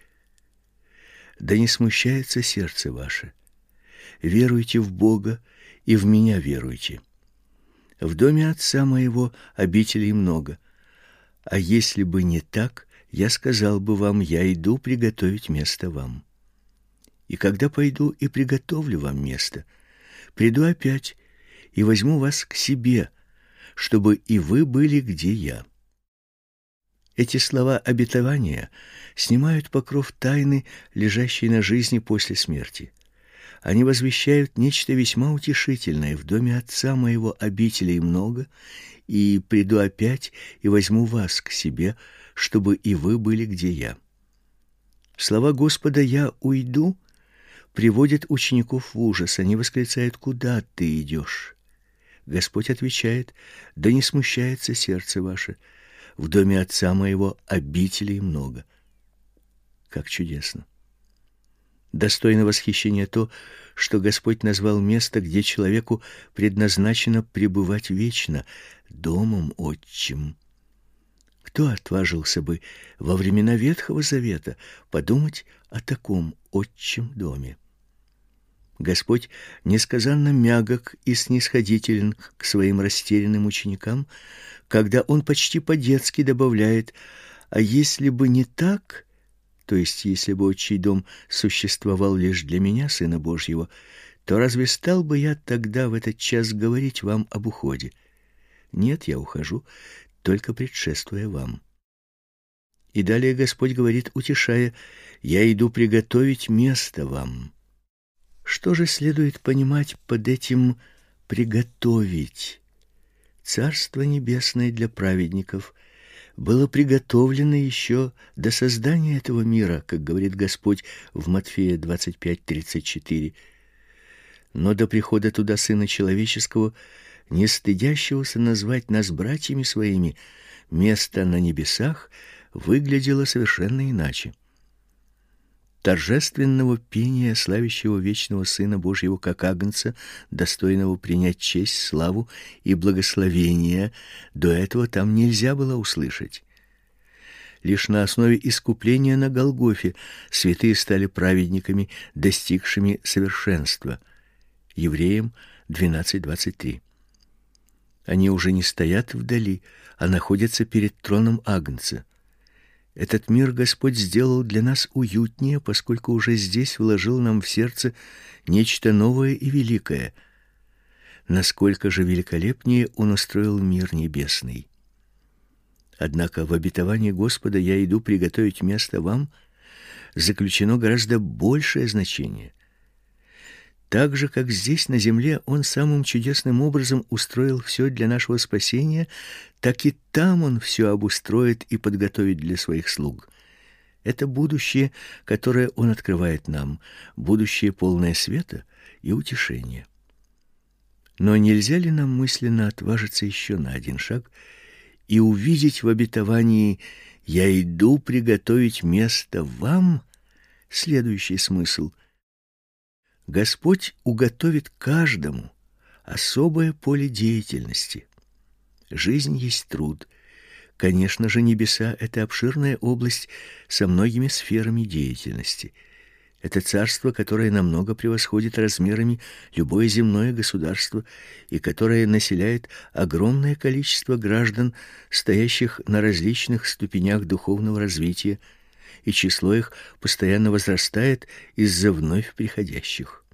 Да не смущается сердце ваше. Веруйте в Бога и в меня веруйте. В доме отца моего обителей много. А если бы не так, я сказал бы вам: я иду приготовить место вам. И когда пойду и приготовлю вам место, приду опять и возьму вас к себе, чтобы и вы были где я. Эти слова обетования снимают покров тайны, лежащей на жизни после смерти. Они возвещают нечто весьма утешительное. В доме отца моего обителей много, и приду опять и возьму вас к себе, чтобы и вы были где я. Слова Господа «Я уйду» приводят учеников в ужас. Они восклицают «Куда ты идешь?» Господь отвечает «Да не смущается сердце ваше, в доме отца моего обителей много». Как чудесно! Достойно восхищения то, что Господь назвал место, где человеку предназначено пребывать вечно, домом отчим. Кто отважился бы во времена Ветхого Завета подумать о таком отчим доме? Господь несказанно мягок и снисходителен к своим растерянным ученикам, когда он почти по-детски добавляет: "А если бы не так, то есть, если бы отчий дом существовал лишь для меня, сына Божьего, то разве стал бы я тогда в этот час говорить вам об уходе? Нет, я ухожу, только предшествуя вам. И далее Господь говорит, утешая: "Я иду приготовить место вам". Что же следует понимать под этим приготовить? Царство небесное для праведников было приготовлено еще до создания этого мира, как говорит Господь в Матфея 25:34. Но до прихода туда сына человеческого, не стыдящегося назвать нас братьями своими, место на небесах выглядело совершенно иначе торжественного пения, славящего вечного Сына Божьего как Агнца, достойного принять честь, славу и благословение, до этого там нельзя было услышать. Лишь на основе искупления на Голгофе святые стали праведниками, достигшими совершенства. Евреям 12:23. Они уже не стоят вдали, а находятся перед троном Агнца. Этот мир Господь сделал для нас уютнее, поскольку уже здесь вложил нам в сердце нечто новое и великое. Насколько же великолепнее он устроил мир небесный. Однако в обетовании Господа я иду приготовить место вам заключено гораздо большее значение — так же, как здесь на земле он самым чудесным образом устроил все для нашего спасения, так и там он все обустроит и подготовит для своих слуг. Это будущее, которое он открывает нам, будущее полное света и утешения. Но нельзя ли нам мысленно отважиться еще на один шаг и увидеть в обетовании «Я иду приготовить место вам» следующий смысл. Господь уготовит каждому особое поле деятельности. Жизнь есть труд. Конечно же, небеса — это обширная область со многими сферами деятельности — это царство, которое намного превосходит размерами любое земное государство и которое населяет огромное количество граждан, стоящих на различных ступенях духовного развития, и число их постоянно возрастает из-за вновь приходящих.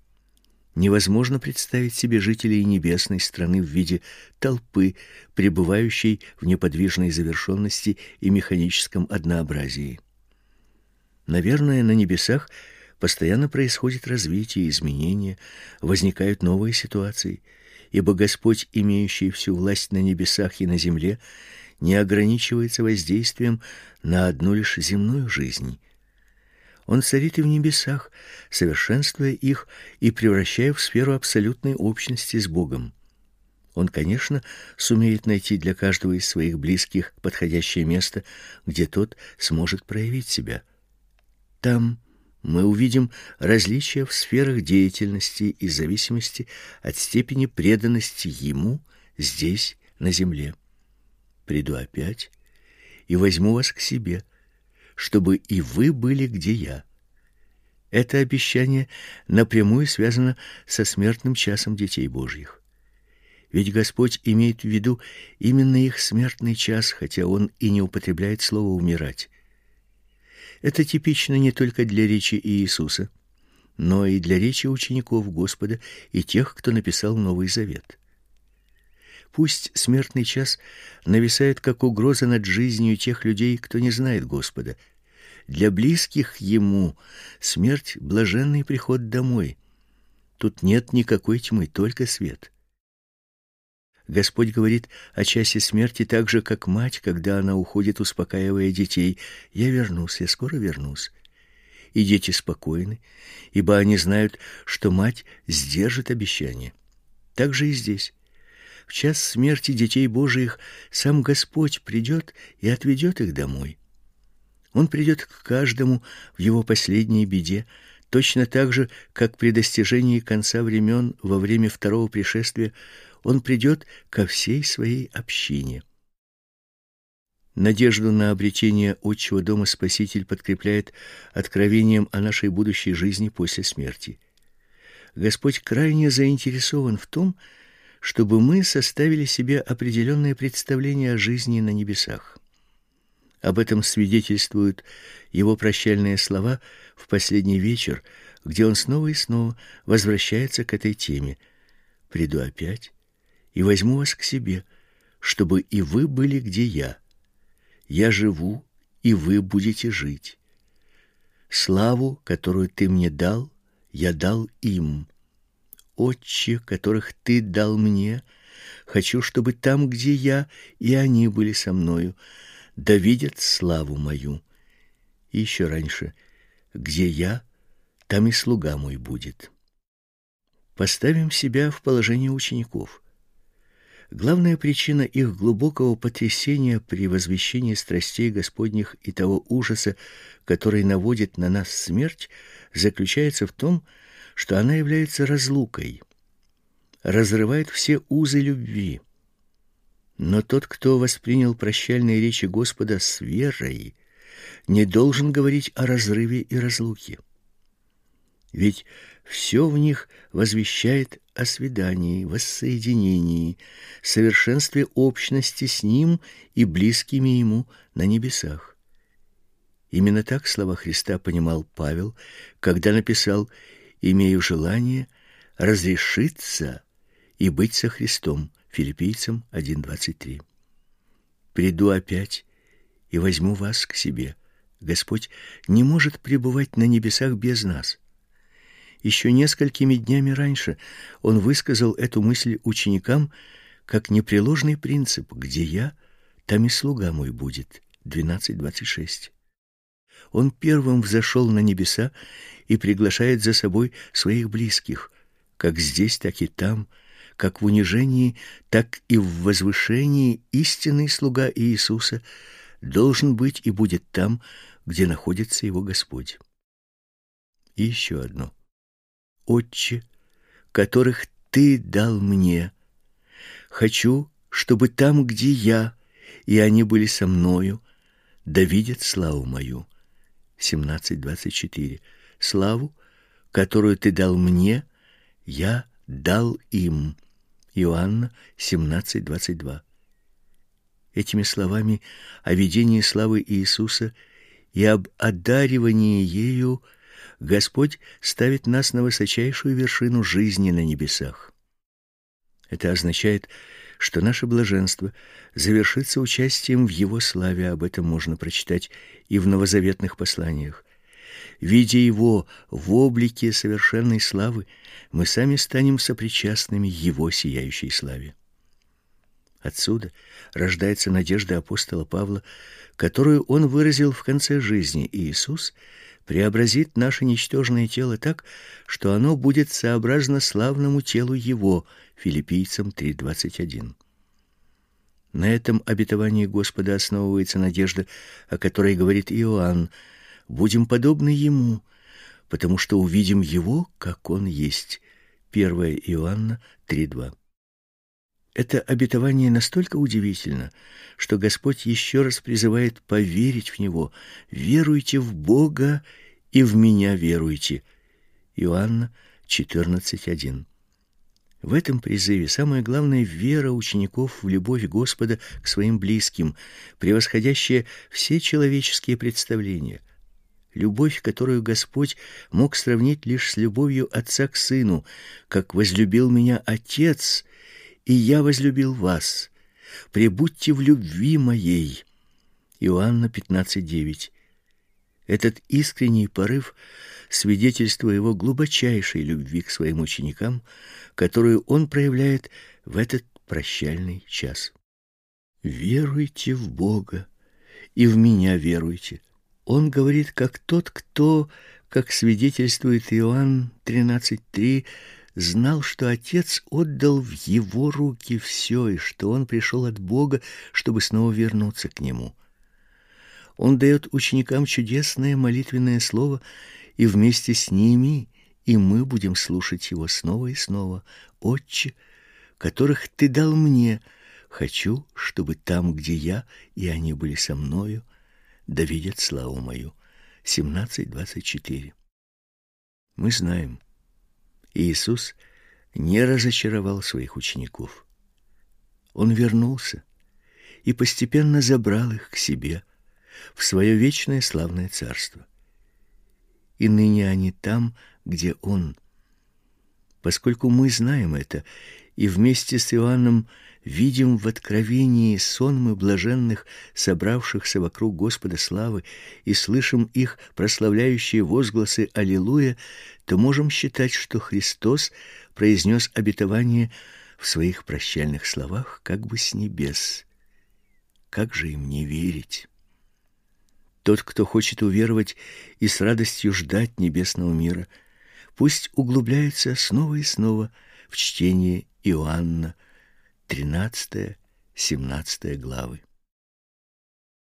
Невозможно представить себе жителей небесной страны в виде толпы, пребывающей в неподвижной завершенности и механическом однообразии. Наверное, на небесах – Постоянно происходит развитие, изменения, возникают новые ситуации, ибо Господь, имеющий всю власть на небесах и на земле, не ограничивается воздействием на одну лишь земную жизнь. Он царит и в небесах, совершенствуя их и превращая в сферу абсолютной общности с Богом. Он, конечно, сумеет найти для каждого из своих близких подходящее место, где тот сможет проявить себя. Там мы увидим различия в сферах деятельности и зависимости от степени преданности ему здесь, на земле. Приду опять и возьму вас к себе, чтобы и вы были где я. Это обещание напрямую связано со смертным часом детей Божьих. Ведь Господь имеет в виду именно их смертный час, хотя он и не употребляет слово умирать. Это типично не только для речи Иисуса, но и для речи учеников Господа и тех, кто написал Новый Завет. Пусть смертный час нависает как угроза над жизнью тех людей, кто не знает Господа. Для близких ему смерть блаженный приход домой. Тут нет никакой тьмы, только свет. Господь говорит о часе смерти так же, как мать, когда она уходит, успокаивая детей: "Я вернусь, я скоро вернусь". И дети спокойны, ибо они знают, что мать сдержит обещание. Так же и здесь. В час смерти детей Божиих сам Господь придет и отведет их домой. Он придет к каждому в его последней беде, точно так же, как при достижении конца времен во время второго пришествия он придет ко всей своей общине. Надежду на обретение отчего дома Спаситель подкрепляет откровением о нашей будущей жизни после смерти. Господь крайне заинтересован в том, чтобы мы составили себе определенное представление о жизни на небесах. Об этом свидетельствуют его прощальные слова в последний вечер, где он снова и снова возвращается к этой теме. «Приду опять, и возьму вас к себе, чтобы и вы были где я. Я живу, и вы будете жить. Славу, которую ты мне дал, я дал им. Отче, которых ты дал мне, хочу, чтобы там, где я, и они были со мною, да видят славу мою. И еще раньше, где я, там и слуга мой будет. Поставим себя в положение учеников. Главная причина их глубокого потрясения при возвещении страстей Господних и того ужаса, который наводит на нас смерть, заключается в том, что она является разлукой, разрывает все узы любви. Но тот, кто воспринял прощальные речи Господа с верой, не должен говорить о разрыве и разлуке. Ведь все в них возвещает о свидании, воссоединении, совершенстве общности с Ним и близкими Ему на небесах. Именно так слова Христа понимал Павел, когда написал «Имею желание разрешиться и быть со Христом» Филиппийцам 1.23. «Приду опять и возьму вас к себе». Господь не может пребывать на небесах без нас. Еще несколькими днями раньше он высказал эту мысль ученикам как непреложный принцип: где я, там и слуга мой будет. 12:26. Он первым взошел на небеса и приглашает за собой своих близких, как здесь, так и там, как в унижении, так и в возвышении истинный слуга Иисуса должен быть и будет там, где находится его Господь. И еще одно. Отче, которых ты дал мне, хочу, чтобы там, где я, и они были со мною, да видят славу мою. 17:24. Славу, которую ты дал мне, я дал им. Иоанна 17:22. Этими словами о видении славы Иисуса и об одаривании ею Господь ставит нас на высочайшую вершину жизни на небесах. Это означает, что наше блаженство завершится участием в его славе, об этом можно прочитать и в новозаветных посланиях. Видя его в облике совершенной славы, мы сами станем сопричастными его сияющей славе. Отсюда рождается надежда апостола Павла, которую он выразил в конце жизни. Иисус преобразит наше ничтожное тело так, что оно будет сообразно славному телу его. Филиппийцам 3:21. На этом обетовании Господа основывается надежда, о которой говорит Иоанн: будем подобны ему, потому что увидим его, как он есть. 1 Иоанна 3:2. Это обетование настолько удивительно, что Господь еще раз призывает поверить в него. Веруйте в Бога и в меня веруйте. Иоанна 14:1. В этом призыве самое главное вера учеников в любовь Господа к своим близким, превосходящая все человеческие представления. Любовь, которую Господь мог сравнить лишь с любовью отца к сыну, как возлюбил меня отец, и я возлюбил вас. Пребудьте в любви моей. Иоанна 15:9. Этот искренний порыв свидетельство его глубочайшей любви к своим ученикам, которую он проявляет в этот прощальный час. Веруйте в Бога и в меня веруйте. Он говорит как тот, кто, как свидетельствует Иоанн 13:3, знал, что Отец отдал в его руки все, и что он пришел от Бога, чтобы снова вернуться к нему. Он дает ученикам чудесное молитвенное слово, и вместе с ними и мы будем слушать его снова и снова. Отче, которых ты дал мне, хочу, чтобы там, где я, и они были со мною, да видят славу мою. 17:24. Мы знаем, Иисус не разочаровал своих учеников. Он вернулся и постепенно забрал их к себе в свое вечное славное царство. И ныне они там, где он. Поскольку мы знаем это и вместе с Иоанном видим в откровении сонмы блаженных, собравшихся вокруг Господа славы, и слышим их прославляющие возгласы аллилуйя, то можем считать, что Христос произнес обетование в своих прощальных словах как бы с небес. Как же им не верить? Тот, кто хочет уверовать и с радостью ждать небесного мира, пусть углубляется снова и снова в чтение Иоанна 13-17 главы.